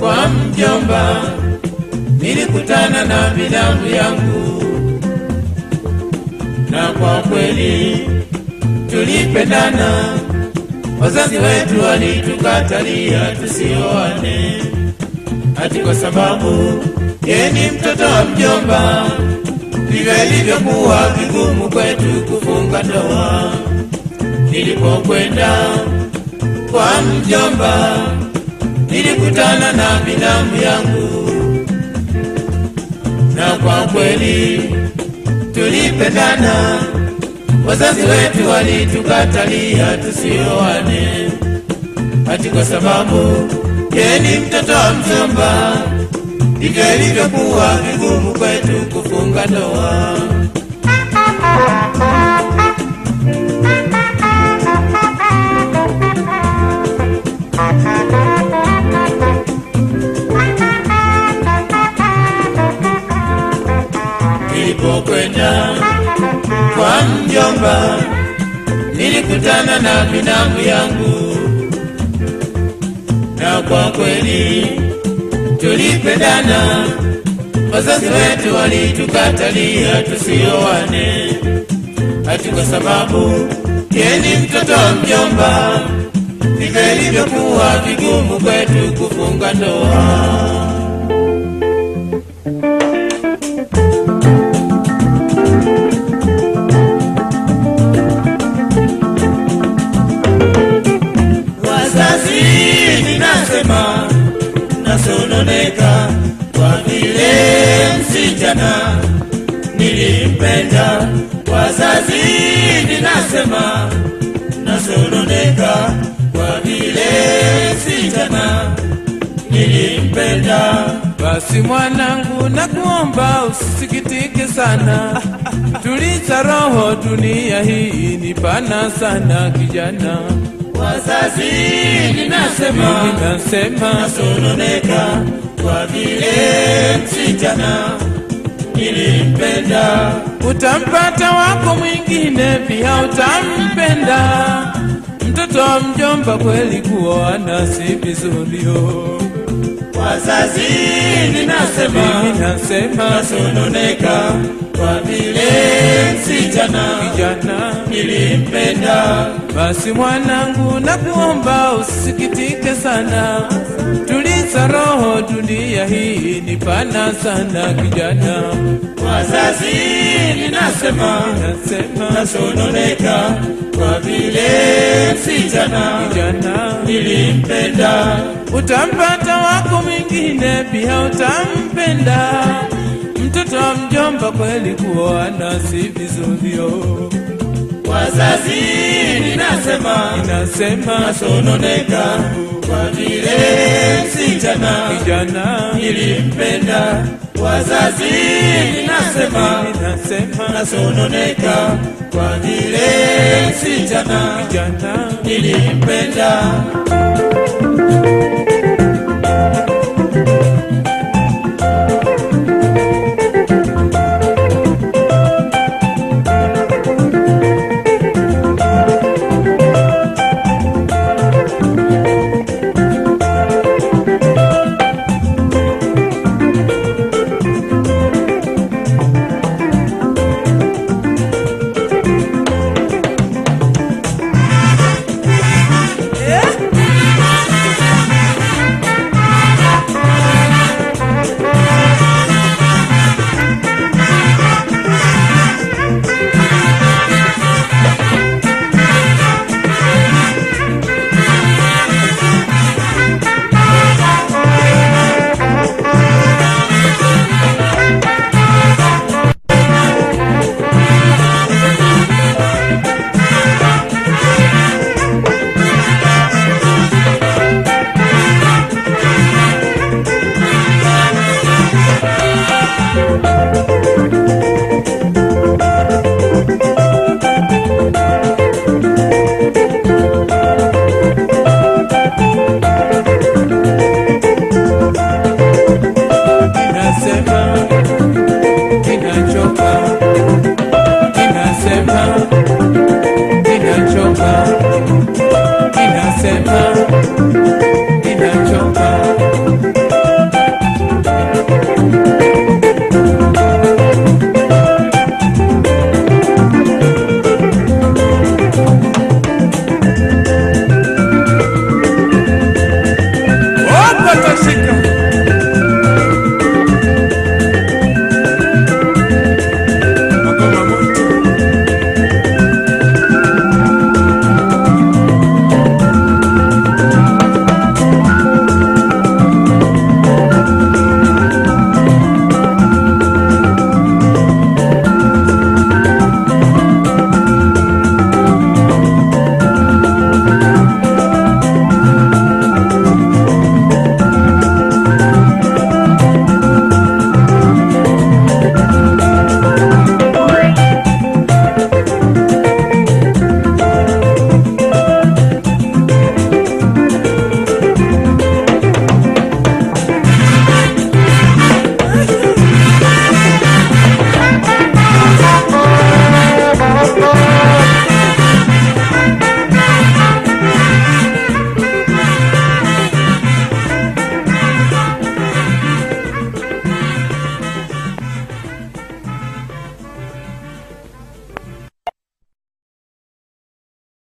kwa mjomba, nilikutana na bilamu yangu, na kwa kweli tulipendana. Wazazi wetu walitukatalia tusioane, ati kwa sababu yeni ni mtoto wa mjomba. Vile ilivyokuwa vigumu kwetu kufunga ndoa, nilipokwenda kwa mjomba nilikutana na binamu yangu, na kwa kweli tulipendana. Wazazi wetu walitukatalia tusioane, ati kwa sababu yeye ni mtoto wa mjomba. Ndivyo ilivyokuwa vigumu kwetu kufunga ndoa. Nilikutana na binamu yangu, na kwa kweli tulipendana. Wazazi wetu walitukatalia tusioane, ati kwa sababu yeye mtoto wa mjomba. Ndivyo vigumu kwetu kufunga ndoa. Nasononeka kwa vile msichana nilimpenda. Wazazi ninasema, nasononeka kwa vile msichana nilimpenda. Basi mwanangu, nakuomba usisikitike sana, tuliza roho, dunia hii ni pana sana kijana. Wazazi ninasema, ninasema nasema nasononeka kwa vile msichana nilimpenda. utampata wako mwingine pia utampenda. Mtoto wa mjomba kweli kuoana si vizuri. Wazazi ninasema, ninasema nasema nasononeka kwa vile msichana kijana nilimpenda. Basi mwanangu, nakuomba usisikitike sana, tuliza roho, dunia hii ni pana sana kijana. Wazazi ninasema, ninasema nasononeka kwa vile msichana kijana, nilimpenda. utampata wako mwingine pia utampenda. Mtoto wa mjomba kweli kuoana si vizuri. Wazazi ninasema, ninasema nasononeka kwa vile msichana kijana, nilimpenda. Wazazi ninasema, ninasema nasononeka kwa vile msichana kijana nilimpenda.